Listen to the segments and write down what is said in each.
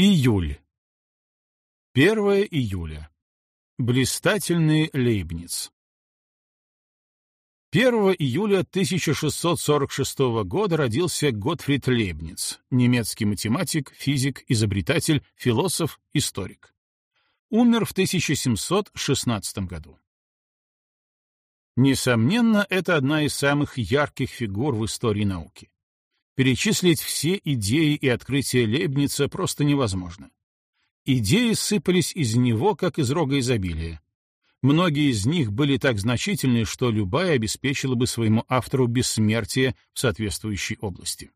Июль. 1 июля. Блистательный Лейбниц. 1 июля 1646 года родился Готфрид Лейбниц, немецкий математик, физик, изобретатель, философ, историк. Умер в 1716 году. Несомненно, это одна из самых ярких фигур в истории науки. Перечислить все идеи и открытия Лейбница просто невозможно. Идеи сыпались из него, как из рога изобилия. Многие из них были так значительны, что любая обеспечила бы своему автору бессмертие в соответствующей области.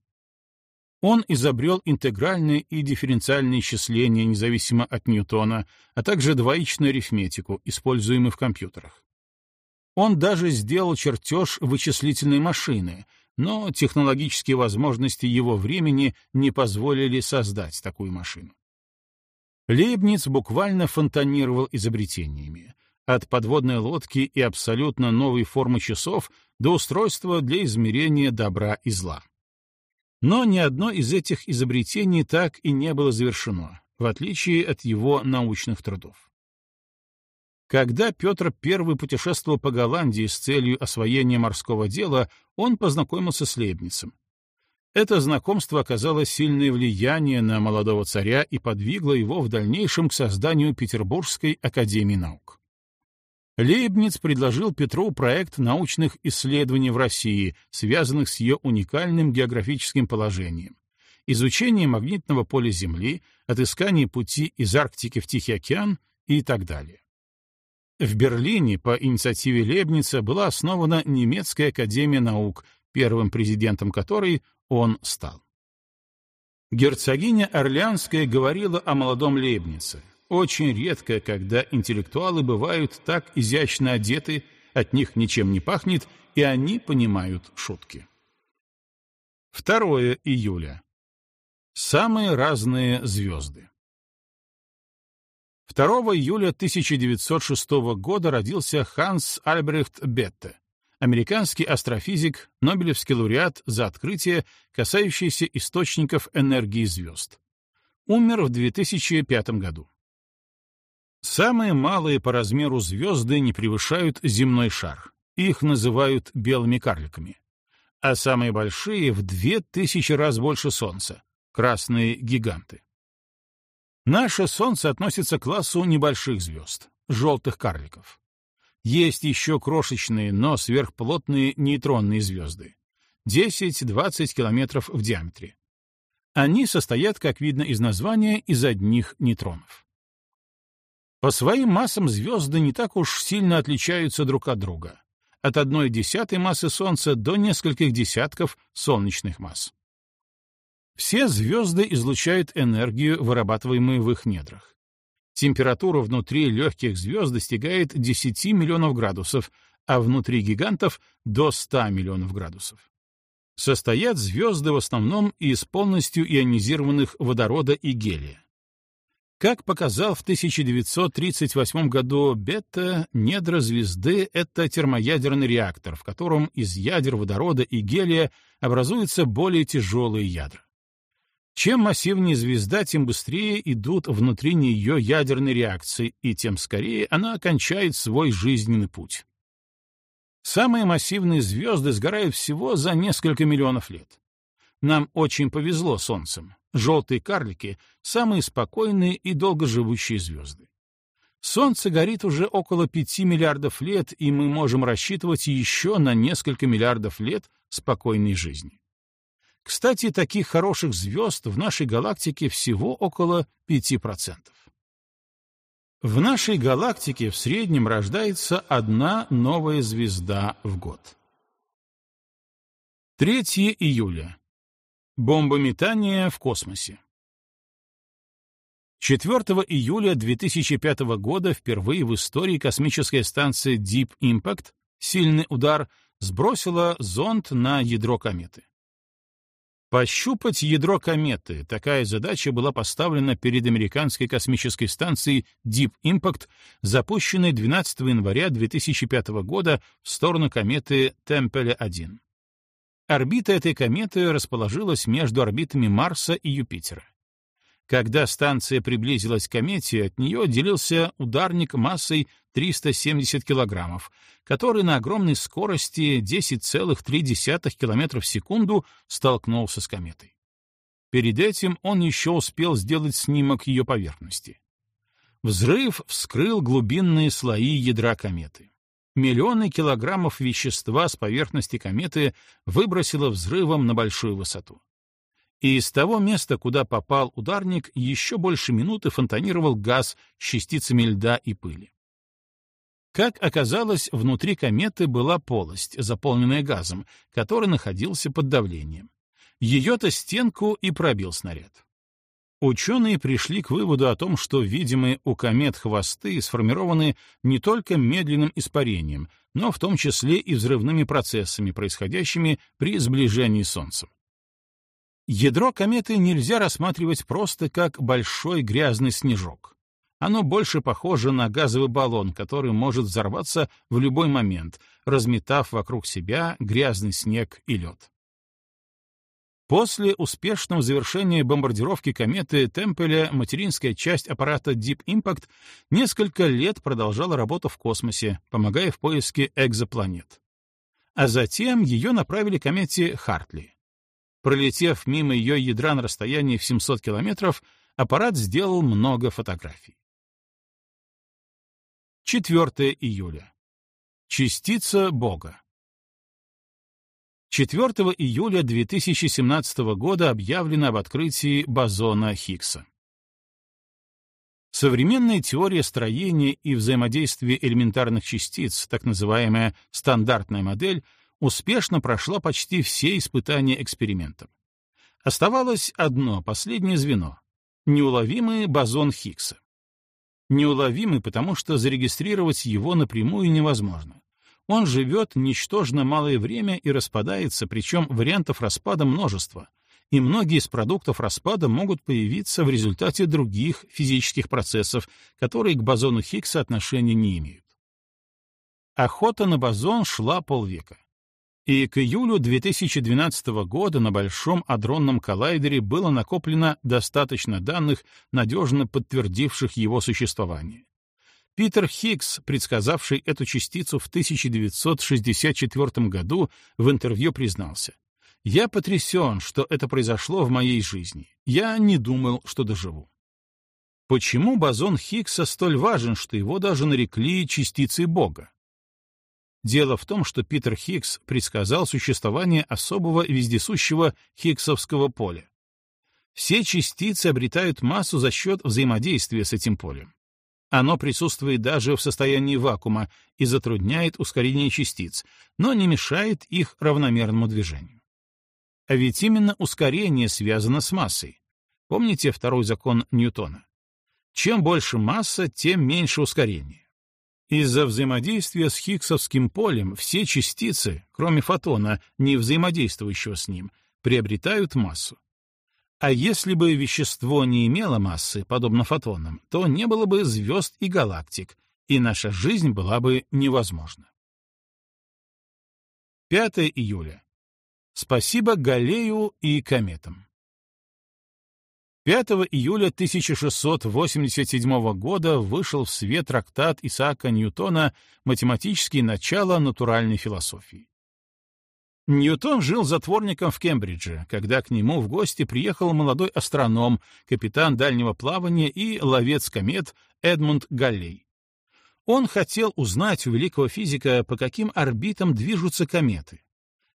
Он изобрел интегральное и дифференциальное исчисление независимо от Ньютона, а также двоичную арифметику, используемую в компьютерах. Он даже сделал чертеж вычислительной машины — но технологические возможности его времени не позволили создать такую машину. Лейбниц буквально фонтанировал изобретениями, от подводной лодки и абсолютно новой формы часов до устройства для измерения добра и зла. Но ни одно из этих изобретений так и не было завершено, в отличие от его научных трудов. Когда Петр I путешествовал по Голландии с целью освоения морского дела, он познакомился с Лейбницем. Это знакомство оказало сильное влияние на молодого царя и подвигло его в дальнейшем к созданию Петербургской академии наук. Лейбниц предложил Петру проект научных исследований в России, связанных с ее уникальным географическим положением, изучение магнитного поля Земли, отыскание пути из Арктики в Тихий океан и так далее. В Берлине по инициативе Лебница была основана немецкая академия наук, первым президентом которой он стал. Герцогиня Орлеанская говорила о молодом Лейбнице. Очень редко, когда интеллектуалы бывают так изящно одеты, от них ничем не пахнет, и они понимают шутки. 2 июля. Самые разные звезды. 2 июля 1906 года родился Ханс Альбрехт Бетте, американский астрофизик, Нобелевский лауреат за открытие, касающееся источников энергии звезд. Умер в 2005 году. Самые малые по размеру звезды не превышают земной шар. Их называют белыми карликами. А самые большие — в две тысячи раз больше Солнца — красные гиганты. Наше Солнце относится к классу небольших звезд, желтых карликов. Есть еще крошечные, но сверхплотные нейтронные звезды. 10-20 километров в диаметре. Они состоят, как видно из названия, из одних нейтронов. По своим массам звезды не так уж сильно отличаются друг от друга. От одной десятой массы Солнца до нескольких десятков солнечных масс. Все звезды излучают энергию, вырабатываемую в их недрах. Температура внутри легких звезд достигает 10 миллионов градусов, а внутри гигантов — до 100 миллионов градусов. Состоят звезды в основном из полностью ионизированных водорода и гелия. Как показал в 1938 году Бетта, недра звезды — это термоядерный реактор, в котором из ядер водорода и гелия образуются более тяжелые ядра. Чем массивнее звезда, тем быстрее идут внутри нее ядерные реакции, и тем скорее она окончает свой жизненный путь. Самые массивные звезды сгорают всего за несколько миллионов лет. Нам очень повезло Солнцем. Желтые карлики — самые спокойные и долгоживущие звезды. Солнце горит уже около пяти миллиардов лет, и мы можем рассчитывать еще на несколько миллиардов лет спокойной жизни. Кстати, таких хороших звезд в нашей галактике всего около 5%. В нашей галактике в среднем рождается одна новая звезда в год. 3 июля. Бомбометание в космосе. 4 июля 2005 года впервые в истории космическая станция Deep Impact, сильный удар, сбросила зонд на ядро кометы. Пощупать ядро кометы. Такая задача была поставлена перед американской космической станцией Deep Impact, запущенной 12 января 2005 года в сторону кометы Темпеля-1. Орбита этой кометы расположилась между орбитами Марса и Юпитера. Когда станция приблизилась к комете, от нее отделился ударник массой 370 килограммов, который на огромной скорости 10,3 км в секунду столкнулся с кометой. Перед этим он еще успел сделать снимок ее поверхности. Взрыв вскрыл глубинные слои ядра кометы. Миллионы килограммов вещества с поверхности кометы выбросило взрывом на большую высоту. И из того места, куда попал ударник, еще больше минуты фонтанировал газ с частицами льда и пыли. Как оказалось, внутри кометы была полость, заполненная газом, который находился под давлением. Ее-то стенку и пробил снаряд. Ученые пришли к выводу о том, что видимые у комет хвосты сформированы не только медленным испарением, но в том числе и взрывными процессами, происходящими при сближении с Солнцем. Ядро кометы нельзя рассматривать просто как большой грязный снежок. Оно больше похоже на газовый баллон, который может взорваться в любой момент, разметав вокруг себя грязный снег и лед. После успешного завершения бомбардировки кометы Темпеля материнская часть аппарата Deep Impact несколько лет продолжала работу в космосе, помогая в поиске экзопланет. А затем ее направили к комете Хартли. Пролетев мимо ее ядра на расстоянии в 700 километров, аппарат сделал много фотографий. 4 июля. Частица Бога. 4 июля 2017 года объявлено об открытии бозона Хиггса. Современная теория строения и взаимодействия элементарных частиц, так называемая стандартная модель, успешно прошла почти все испытания экспериментом. Оставалось одно, последнее звено — неуловимый бозон Хиггса. Неуловимый, потому что зарегистрировать его напрямую невозможно. Он живет ничтожно малое время и распадается, причем вариантов распада множество, и многие из продуктов распада могут появиться в результате других физических процессов, которые к бозону Хиггса отношения не имеют. Охота на бозон шла полвека. И к июлю 2012 года на Большом адронном коллайдере было накоплено достаточно данных, надежно подтвердивших его существование. Питер Хиггс, предсказавший эту частицу в 1964 году, в интервью признался. «Я потрясен, что это произошло в моей жизни. Я не думал, что доживу». Почему бозон Хиггса столь важен, что его даже нарекли частицей Бога? Дело в том, что Питер Хиггс предсказал существование особого вездесущего Хиггсовского поля. Все частицы обретают массу за счет взаимодействия с этим полем. Оно присутствует даже в состоянии вакуума и затрудняет ускорение частиц, но не мешает их равномерному движению. А ведь именно ускорение связано с массой. Помните второй закон Ньютона? Чем больше масса, тем меньше ускорение. Из-за взаимодействия с Хиггсовским полем все частицы, кроме фотона, не взаимодействующего с ним, приобретают массу. А если бы вещество не имело массы, подобно фотонам, то не было бы звезд и галактик, и наша жизнь была бы невозможна. 5 июля. Спасибо Галлею и кометам. 5 июля 1687 года вышел в свет трактат Исаака Ньютона «Математические начала натуральной философии». Ньютон жил затворником в Кембридже, когда к нему в гости приехал молодой астроном, капитан дальнего плавания и ловец комет Эдмунд Галлей. Он хотел узнать у великого физика, по каким орбитам движутся кометы.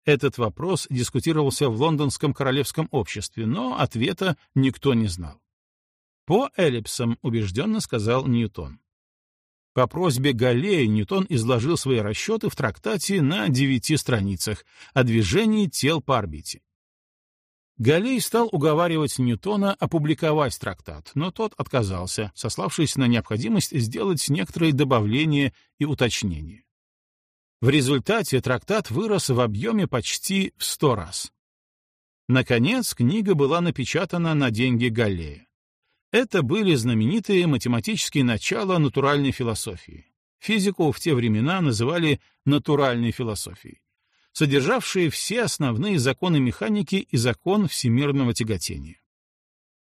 Этот вопрос дискутировался в Лондонском королевском обществе, но ответа никто не знал. По эллипсам, убежденно сказал Ньютон. По просьбе Галлея Ньютон изложил свои расчеты в трактате на девяти страницах о движении тел по орбите. Галлей стал уговаривать Ньютона опубликовать трактат, но тот отказался, сославшись на необходимость сделать некоторые добавления и уточнения. В результате трактат вырос в объеме почти в сто раз. Наконец, книга была напечатана на деньги Галлея. Это были знаменитые математические начала натуральной философии. Физику в те времена называли натуральной философией, содержавшие все основные законы механики и закон всемирного тяготения.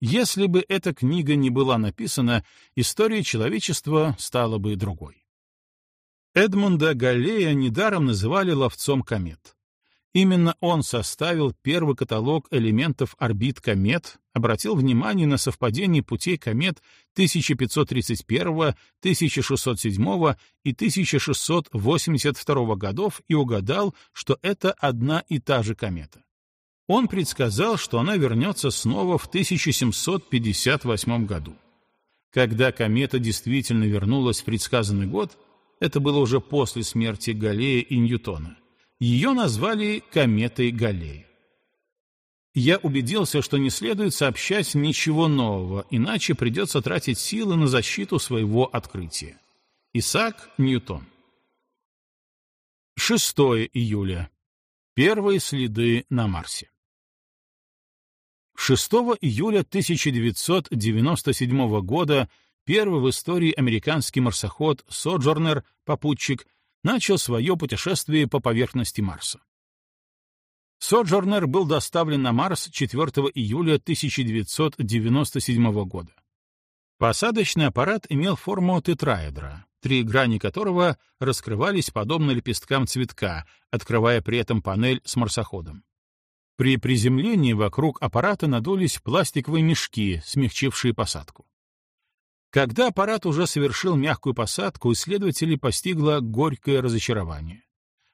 Если бы эта книга не была написана, история человечества стала бы другой. Эдмунда Галлея недаром называли ловцом комет. Именно он составил первый каталог элементов орбит комет, обратил внимание на совпадение путей комет 1531, 1607 и 1682 годов и угадал, что это одна и та же комета. Он предсказал, что она вернется снова в 1758 году. Когда комета действительно вернулась в предсказанный год, это было уже после смерти Галлея и Ньютона, ее назвали кометой Галлея. Я убедился, что не следует сообщать ничего нового, иначе придется тратить силы на защиту своего открытия. Исаак Ньютон. 6 июля. Первые следы на Марсе. 6 июля 1997 года первый в истории американский марсоход Соджорнер, попутчик, начал свое путешествие по поверхности Марса. Соджорнер был доставлен на Марс 4 июля 1997 года. Посадочный аппарат имел форму тетраэдра, три грани которого раскрывались подобно лепесткам цветка, открывая при этом панель с марсоходом. При приземлении вокруг аппарата надулись пластиковые мешки, смягчившие посадку. Когда аппарат уже совершил мягкую посадку, исследователей постигло горькое разочарование.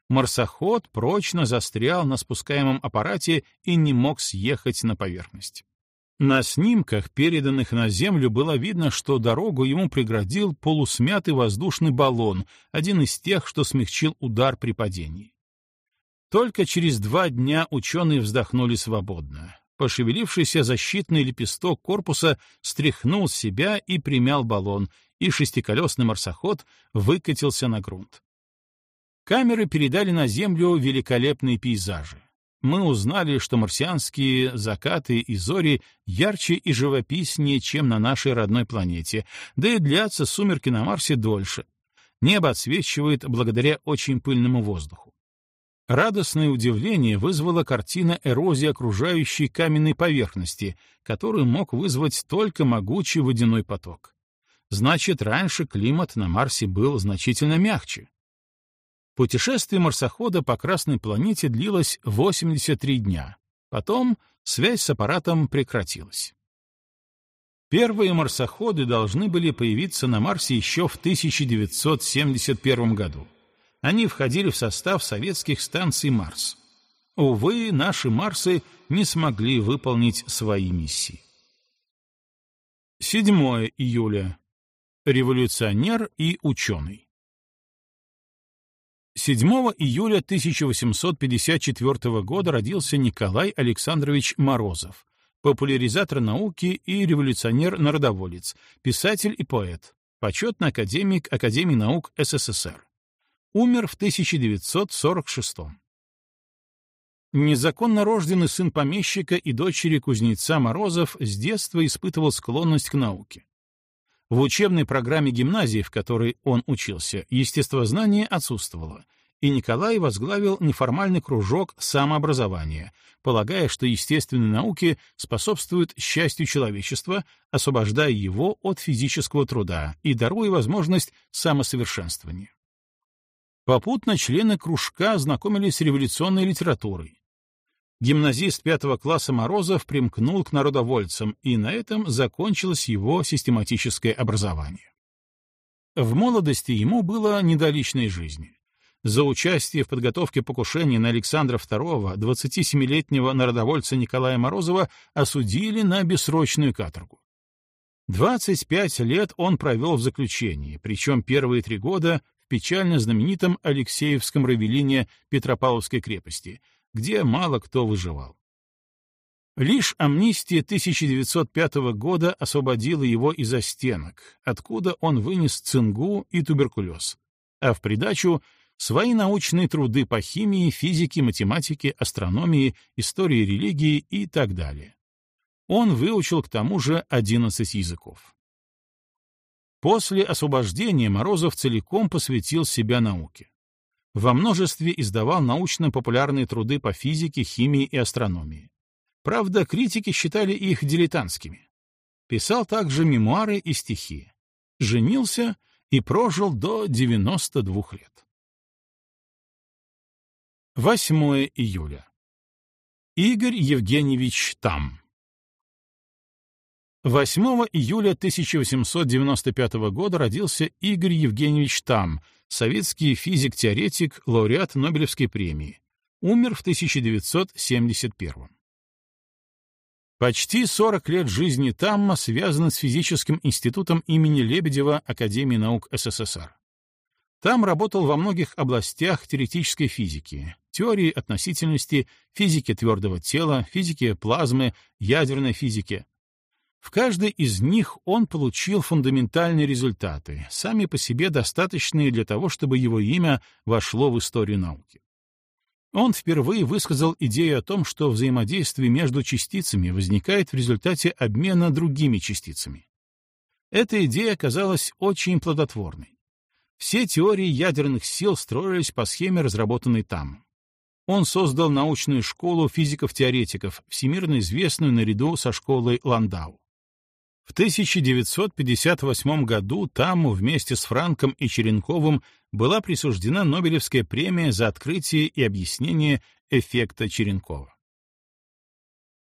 Марсоход прочно застрял на спускаемом аппарате и не мог съехать на поверхность. На снимках, переданных на Землю, было видно, что дорогу ему преградил полусмятый воздушный баллон, один из тех, что смягчил удар при падении. Только через два дня ученые вздохнули свободно. Пошевелившийся защитный лепесток корпуса стряхнул себя и примял баллон, и шестиколесный марсоход выкатился на грунт. Камеры передали на Землю великолепные пейзажи. Мы узнали, что марсианские закаты и зори ярче и живописнее, чем на нашей родной планете, да и длятся сумерки на Марсе дольше. Небо отсвечивает благодаря очень пыльному воздуху. Радостное удивление вызвала картина эрозии окружающей каменной поверхности, которую мог вызвать только могучий водяной поток. Значит, раньше климат на Марсе был значительно мягче. Путешествие марсохода по Красной планете длилось 83 дня. Потом связь с аппаратом прекратилась. Первые марсоходы должны были появиться на Марсе еще в 1971 году они входили в состав советских станций «Марс». Увы, наши «Марсы» не смогли выполнить свои миссии. 7 июля. Революционер и ученый. 7 июля 1854 года родился Николай Александрович Морозов, популяризатор науки и революционер-народоволец, писатель и поэт, почетный академик Академии наук СССР умер в 1946 Незаконно рожденный сын помещика и дочери кузнеца Морозов с детства испытывал склонность к науке. В учебной программе гимназии, в которой он учился, естествознание отсутствовало, и Николай возглавил неформальный кружок самообразования, полагая, что естественные науки способствуют счастью человечества, освобождая его от физического труда и даруя возможность самосовершенствования. Попутно члены кружка знакомились с революционной литературой. Гимназист пятого класса Морозов примкнул к народовольцам, и на этом закончилось его систематическое образование. В молодости ему было не до личной жизни. За участие в подготовке покушения на Александра II 27-летнего народовольца Николая Морозова осудили на бессрочную каторгу. 25 лет он провел в заключении, причем первые три года печально знаменитом Алексеевском равелине Петропавловской крепости, где мало кто выживал. Лишь амнистия 1905 года освободила его из-за стенок, откуда он вынес цингу и туберкулез, а в придачу свои научные труды по химии, физике, математике, астрономии, истории религии и так далее. Он выучил к тому же 11 языков. После освобождения Морозов целиком посвятил себя науке. Во множестве издавал научно-популярные труды по физике, химии и астрономии. Правда, критики считали их дилетантскими. Писал также мемуары и стихи. Женился и прожил до 92 лет. 8 июля. Игорь Евгеньевич Там. 8 июля 1895 года родился Игорь Евгеньевич Там, советский физик-теоретик, лауреат Нобелевской премии. Умер в 1971. Почти 40 лет жизни Тамма связаны с физическим институтом имени Лебедева Академии наук СССР. Там работал во многих областях теоретической физики, теории относительности, физики твердого тела, физики плазмы, ядерной физики. В каждой из них он получил фундаментальные результаты, сами по себе достаточные для того, чтобы его имя вошло в историю науки. Он впервые высказал идею о том, что взаимодействие между частицами возникает в результате обмена другими частицами. Эта идея оказалась очень плодотворной. Все теории ядерных сил строились по схеме, разработанной там. Он создал научную школу физиков-теоретиков, всемирно известную наряду со школой Ландау. В 1958 году Таму вместе с Франком и Черенковым была присуждена Нобелевская премия за открытие и объяснение эффекта Черенкова.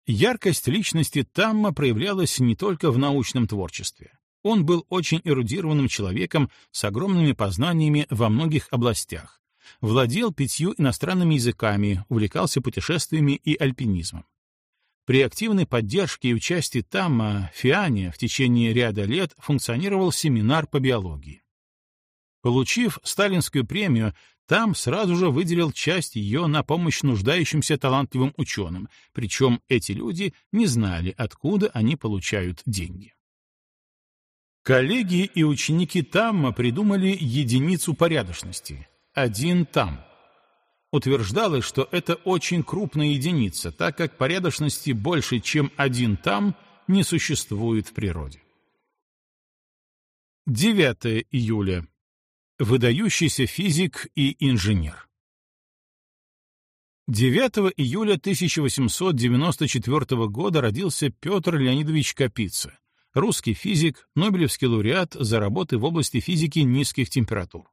Яркость личности Тамма проявлялась не только в научном творчестве. Он был очень эрудированным человеком с огромными познаниями во многих областях, владел пятью иностранными языками, увлекался путешествиями и альпинизмом. При активной поддержке и участии Тамма в Фиане в течение ряда лет функционировал семинар по биологии. Получив сталинскую премию, там сразу же выделил часть ее на помощь нуждающимся талантливым ученым, причем эти люди не знали, откуда они получают деньги. Коллеги и ученики Тамма придумали единицу порядочности — один там — утверждалось, что это очень крупная единица, так как порядочности больше, чем один там, не существует в природе. 9 июля. Выдающийся физик и инженер. 9 июля 1894 года родился Петр Леонидович Капица, русский физик, Нобелевский лауреат за работы в области физики низких температур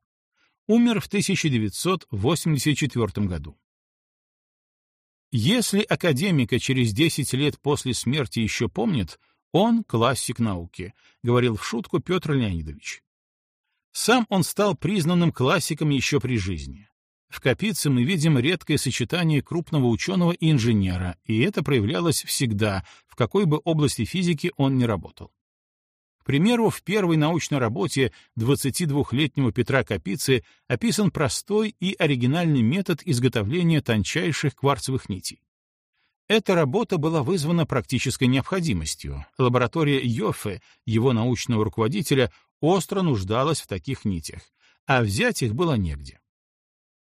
умер в 1984 году. Если академика через 10 лет после смерти еще помнит, он классик науки, говорил в шутку Петр Леонидович. Сам он стал признанным классиком еще при жизни. В Капице мы видим редкое сочетание крупного ученого и инженера, и это проявлялось всегда, в какой бы области физики он ни работал. Примеру, в первой научной работе 22-летнего Петра Капицы описан простой и оригинальный метод изготовления тончайших кварцевых нитей. Эта работа была вызвана практической необходимостью. Лаборатория Йоффе, его научного руководителя, остро нуждалась в таких нитях, а взять их было негде.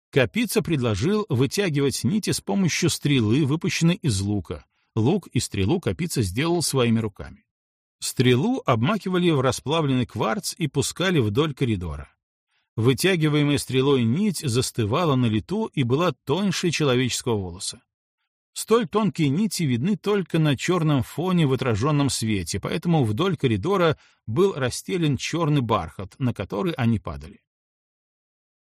Капица предложил вытягивать нити с помощью стрелы, выпущенной из лука. Лук и стрелу Капица сделал своими руками. Стрелу обмакивали в расплавленный кварц и пускали вдоль коридора. Вытягиваемая стрелой нить застывала на лету и была тоньше человеческого волоса. Столь тонкие нити видны только на черном фоне в отраженном свете, поэтому вдоль коридора был расстелен черный бархат, на который они падали.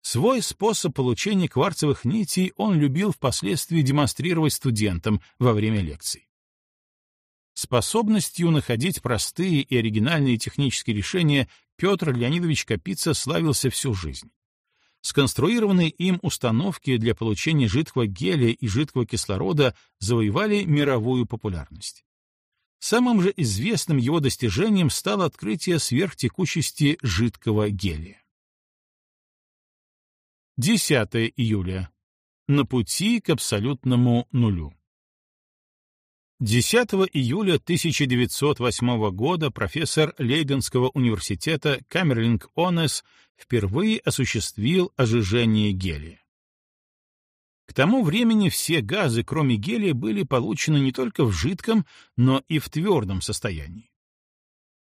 Свой способ получения кварцевых нитей он любил впоследствии демонстрировать студентам во время лекций. Способностью находить простые и оригинальные технические решения Петр Леонидович Капица славился всю жизнь. Сконструированные им установки для получения жидкого гелия и жидкого кислорода завоевали мировую популярность. Самым же известным его достижением стало открытие сверхтекучести жидкого гелия. 10 июля. На пути к абсолютному нулю. 10 июля 1908 года профессор Лейденского университета Камерлинг Онес впервые осуществил ожижение гелия. К тому времени все газы, кроме гелия, были получены не только в жидком, но и в твердом состоянии.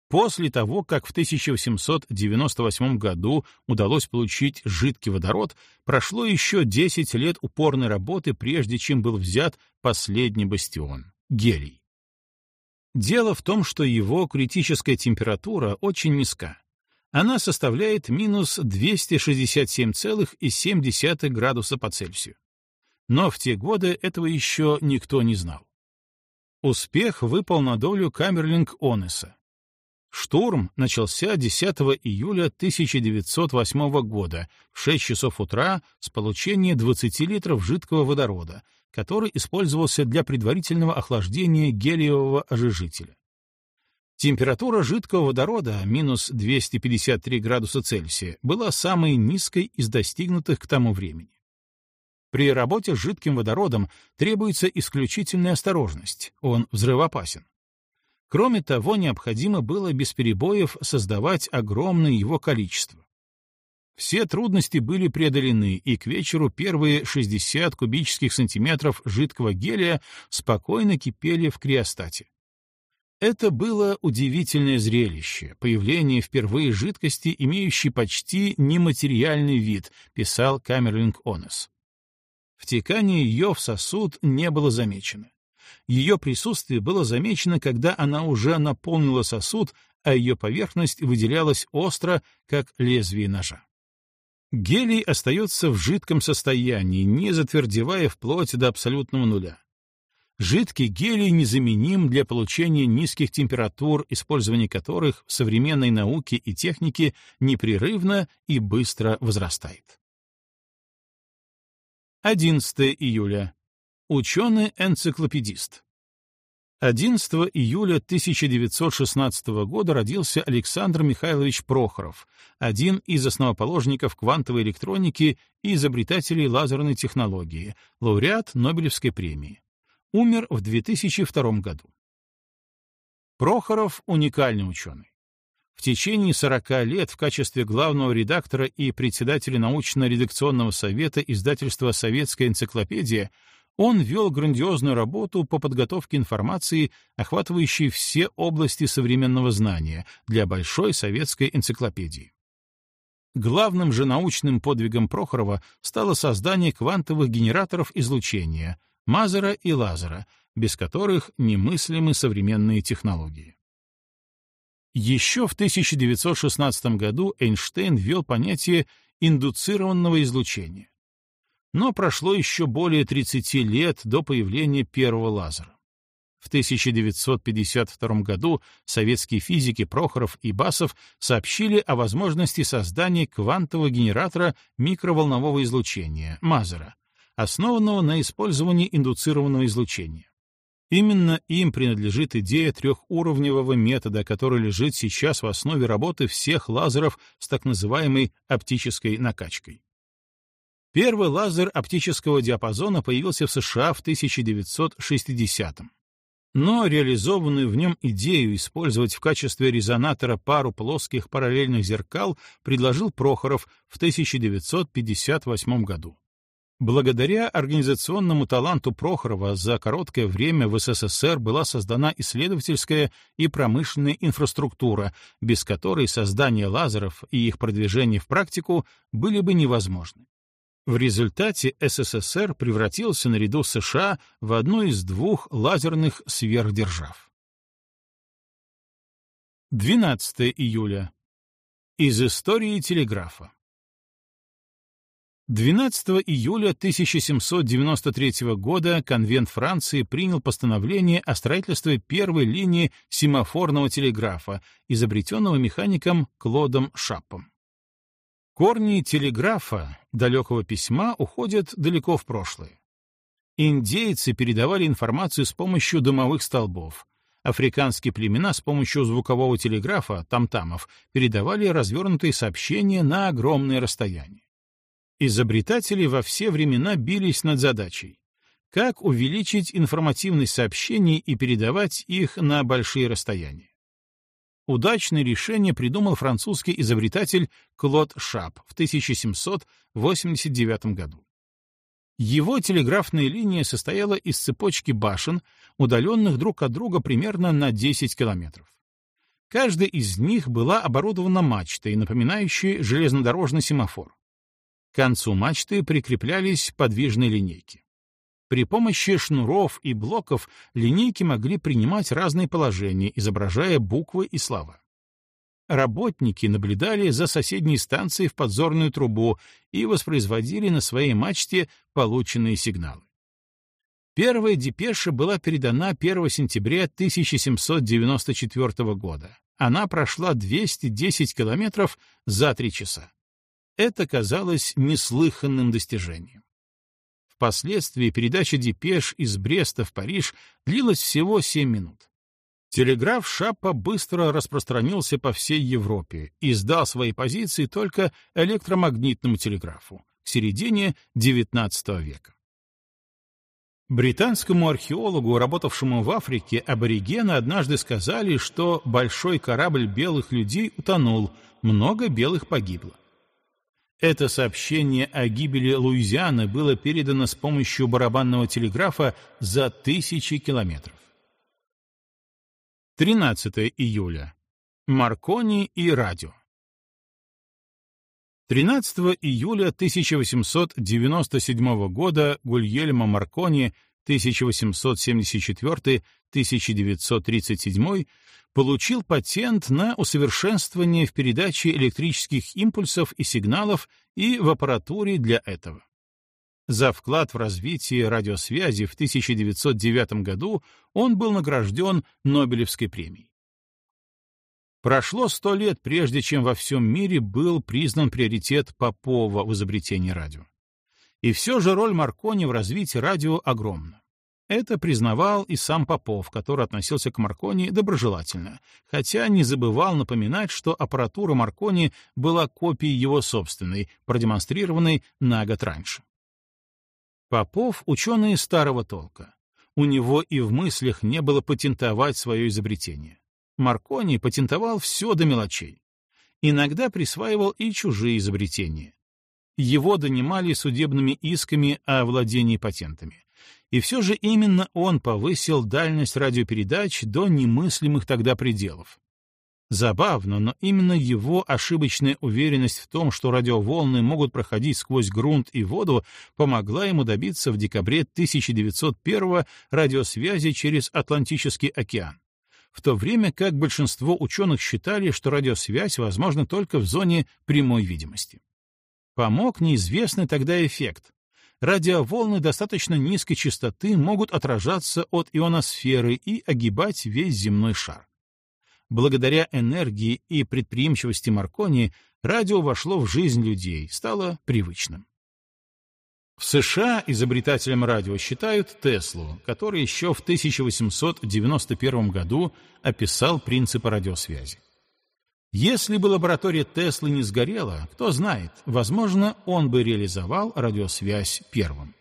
После того, как в 1898 году удалось получить жидкий водород, прошло еще 10 лет упорной работы, прежде чем был взят последний бастион гелий. Дело в том, что его критическая температура очень низка. Она составляет минус 267,7 градуса по Цельсию. Но в те годы этого еще никто не знал. Успех выпал на долю Камерлинг Онеса. Штурм начался 10 июля 1908 года в 6 часов утра с получения 20 литров жидкого водорода, который использовался для предварительного охлаждения гелиевого ожижителя. Температура жидкого водорода, минус 253 градуса Цельсия, была самой низкой из достигнутых к тому времени. При работе с жидким водородом требуется исключительная осторожность, он взрывоопасен. Кроме того, необходимо было без перебоев создавать огромное его количество. Все трудности были преодолены, и к вечеру первые 60 кубических сантиметров жидкого гелия спокойно кипели в криостате. Это было удивительное зрелище, появление впервые жидкости, имеющей почти нематериальный вид, писал Камерлинг Онес. Втекание ее в сосуд не было замечено. Ее присутствие было замечено, когда она уже наполнила сосуд, а ее поверхность выделялась остро, как лезвие ножа. Гелий остается в жидком состоянии, не затвердевая вплоть до абсолютного нуля. Жидкий гелий незаменим для получения низких температур, использование которых в современной науке и технике непрерывно и быстро возрастает. 11 июля. Ученый-энциклопедист. 11 июля 1916 года родился Александр Михайлович Прохоров, один из основоположников квантовой электроники и изобретателей лазерной технологии, лауреат Нобелевской премии. Умер в 2002 году. Прохоров — уникальный ученый. В течение 40 лет в качестве главного редактора и председателя научно-редакционного совета издательства «Советская энциклопедия» он вел грандиозную работу по подготовке информации, охватывающей все области современного знания для большой советской энциклопедии. Главным же научным подвигом Прохорова стало создание квантовых генераторов излучения — Мазера и Лазера, без которых немыслимы современные технологии. Еще в 1916 году Эйнштейн ввел понятие индуцированного излучения. Но прошло еще более 30 лет до появления первого лазера. В 1952 году советские физики Прохоров и Басов сообщили о возможности создания квантового генератора микроволнового излучения, Мазера, основанного на использовании индуцированного излучения. Именно им принадлежит идея трехуровневого метода, который лежит сейчас в основе работы всех лазеров с так называемой оптической накачкой. Первый лазер оптического диапазона появился в США в 1960-м. Но реализованную в нем идею использовать в качестве резонатора пару плоских параллельных зеркал предложил Прохоров в 1958 году. Благодаря организационному таланту Прохорова за короткое время в СССР была создана исследовательская и промышленная инфраструктура, без которой создание лазеров и их продвижение в практику были бы невозможны. В результате СССР превратился наряду с США в одну из двух лазерных сверхдержав. 12 июля. Из истории телеграфа. 12 июля 1793 года конвент Франции принял постановление о строительстве первой линии семафорного телеграфа, изобретенного механиком Клодом Шаппом. Корни телеграфа, далекого письма, уходят далеко в прошлое. Индейцы передавали информацию с помощью дымовых столбов. Африканские племена с помощью звукового телеграфа, тамтамов, передавали развернутые сообщения на огромное расстояние. Изобретатели во все времена бились над задачей как увеличить информативность сообщений и передавать их на большие расстояния. Удачное решение придумал французский изобретатель Клод Шап в 1789 году. Его телеграфная линия состояла из цепочки башен, удаленных друг от друга примерно на 10 километров. Каждая из них была оборудована мачтой, напоминающей железнодорожный семафор. К концу мачты прикреплялись подвижные линейки. При помощи шнуров и блоков линейки могли принимать разные положения, изображая буквы и слова. Работники наблюдали за соседней станцией в подзорную трубу и воспроизводили на своей мачте полученные сигналы. Первая депеша была передана 1 сентября 1794 года. Она прошла 210 километров за три часа. Это казалось неслыханным достижением. Впоследствии передача депеш из Бреста в Париж длилась всего 7 минут. Телеграф Шаппа быстро распространился по всей Европе и сдал свои позиции только электромагнитному телеграфу к середине XIX века. Британскому археологу, работавшему в Африке, аборигены однажды сказали, что большой корабль белых людей утонул, много белых погибло. Это сообщение о гибели Луизианы было передано с помощью барабанного телеграфа за тысячи километров. 13 июля. Маркони и радио. 13 июля 1897 года Гульельмо Маркони 1874-1937 получил патент на усовершенствование в передаче электрических импульсов и сигналов и в аппаратуре для этого. За вклад в развитие радиосвязи в 1909 году он был награжден Нобелевской премией. Прошло сто лет, прежде чем во всем мире был признан приоритет Попова в изобретении радио. И все же роль Маркони в развитии радио огромна. Это признавал и сам Попов, который относился к Маркони доброжелательно, хотя не забывал напоминать, что аппаратура Маркони была копией его собственной, продемонстрированной на год раньше. Попов — ученый старого толка. У него и в мыслях не было патентовать свое изобретение. Маркони патентовал все до мелочей. Иногда присваивал и чужие изобретения. Его донимали судебными исками о владении патентами. И все же именно он повысил дальность радиопередач до немыслимых тогда пределов. Забавно, но именно его ошибочная уверенность в том, что радиоволны могут проходить сквозь грунт и воду, помогла ему добиться в декабре 1901 радиосвязи через Атлантический океан в то время как большинство ученых считали, что радиосвязь возможна только в зоне прямой видимости. Помог неизвестный тогда эффект. Радиоволны достаточно низкой частоты могут отражаться от ионосферы и огибать весь земной шар. Благодаря энергии и предприимчивости Маркони радио вошло в жизнь людей, стало привычным. В США изобретателем радио считают Теслу, который еще в 1891 году описал принципы радиосвязи. Если бы лаборатория Теслы не сгорела, кто знает, возможно, он бы реализовал радиосвязь первым.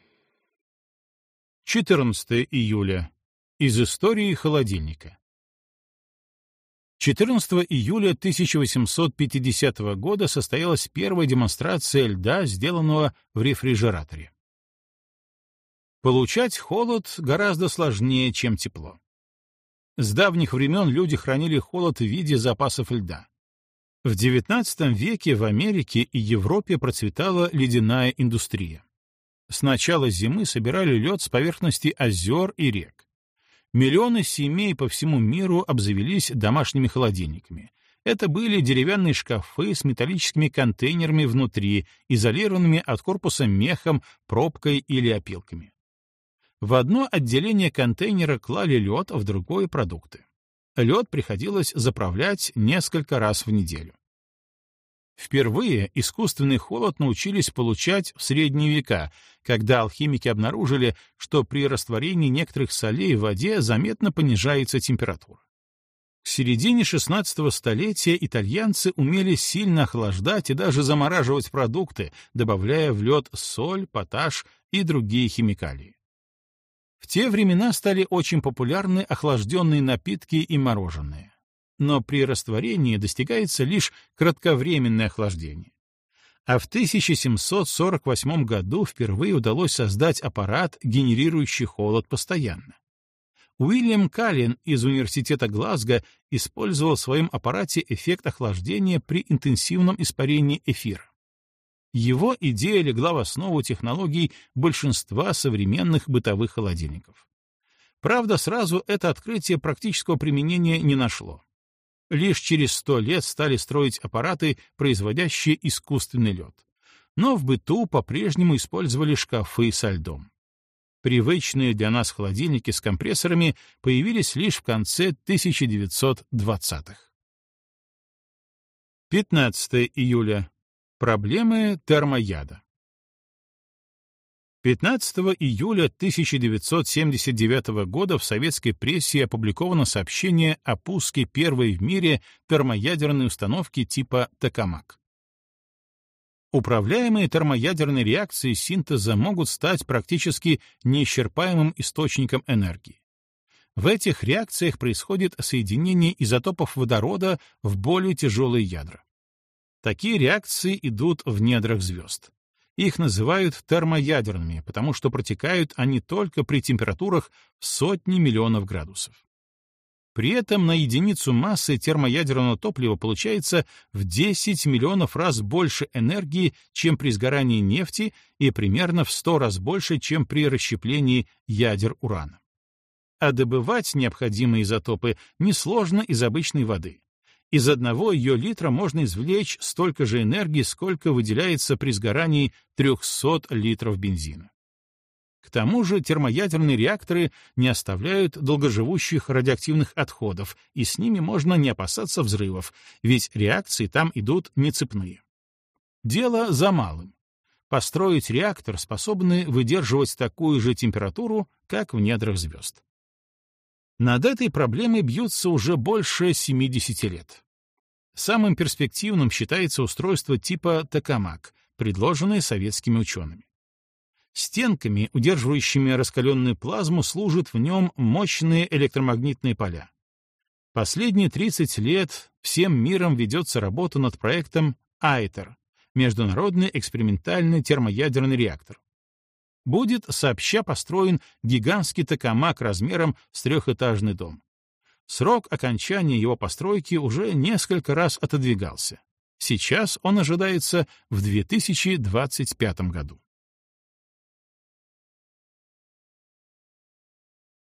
14 июля. Из истории холодильника. 14 июля 1850 года состоялась первая демонстрация льда, сделанного в рефрижераторе. Получать холод гораздо сложнее, чем тепло. С давних времен люди хранили холод в виде запасов льда. В XIX веке в Америке и Европе процветала ледяная индустрия. С начала зимы собирали лед с поверхности озер и рек. Миллионы семей по всему миру обзавелись домашними холодильниками. Это были деревянные шкафы с металлическими контейнерами внутри, изолированными от корпуса мехом, пробкой или опилками. В одно отделение контейнера клали лед, в другое — продукты. Лед приходилось заправлять несколько раз в неделю. Впервые искусственный холод научились получать в средние века, когда алхимики обнаружили, что при растворении некоторых солей в воде заметно понижается температура. К середине XVI столетия итальянцы умели сильно охлаждать и даже замораживать продукты, добавляя в лед соль, поташ и другие химикалии. В те времена стали очень популярны охлажденные напитки и мороженое но при растворении достигается лишь кратковременное охлаждение. А в 1748 году впервые удалось создать аппарат, генерирующий холод постоянно. Уильям Каллен из Университета Глазго использовал в своем аппарате эффект охлаждения при интенсивном испарении эфира. Его идея легла в основу технологий большинства современных бытовых холодильников. Правда, сразу это открытие практического применения не нашло. Лишь через сто лет стали строить аппараты, производящие искусственный лед. Но в быту по-прежнему использовали шкафы со льдом. Привычные для нас холодильники с компрессорами появились лишь в конце 1920-х. 15 июля. Проблемы термояда. 15 июля 1979 года в советской прессе опубликовано сообщение о пуске первой в мире термоядерной установки типа «Токамак». Управляемые термоядерные реакции синтеза могут стать практически неисчерпаемым источником энергии. В этих реакциях происходит соединение изотопов водорода в более тяжелые ядра. Такие реакции идут в недрах звезд. Их называют термоядерными, потому что протекают они только при температурах в сотни миллионов градусов. При этом на единицу массы термоядерного топлива получается в 10 миллионов раз больше энергии, чем при сгорании нефти, и примерно в 100 раз больше, чем при расщеплении ядер урана. А добывать необходимые изотопы несложно из обычной воды. Из одного ее литра можно извлечь столько же энергии, сколько выделяется при сгорании 300 литров бензина. К тому же термоядерные реакторы не оставляют долгоживущих радиоактивных отходов, и с ними можно не опасаться взрывов, ведь реакции там идут не цепные. Дело за малым. Построить реактор, способный выдерживать такую же температуру, как в недрах звезд. Над этой проблемой бьются уже больше 70 лет. Самым перспективным считается устройство типа «Токамак», предложенное советскими учеными. Стенками, удерживающими раскаленную плазму, служат в нем мощные электромагнитные поля. Последние 30 лет всем миром ведется работа над проектом АИТЕР — Международный экспериментальный термоядерный реактор. Будет сообща построен гигантский токамак размером с трехэтажный дом. Срок окончания его постройки уже несколько раз отодвигался. Сейчас он ожидается в 2025 году.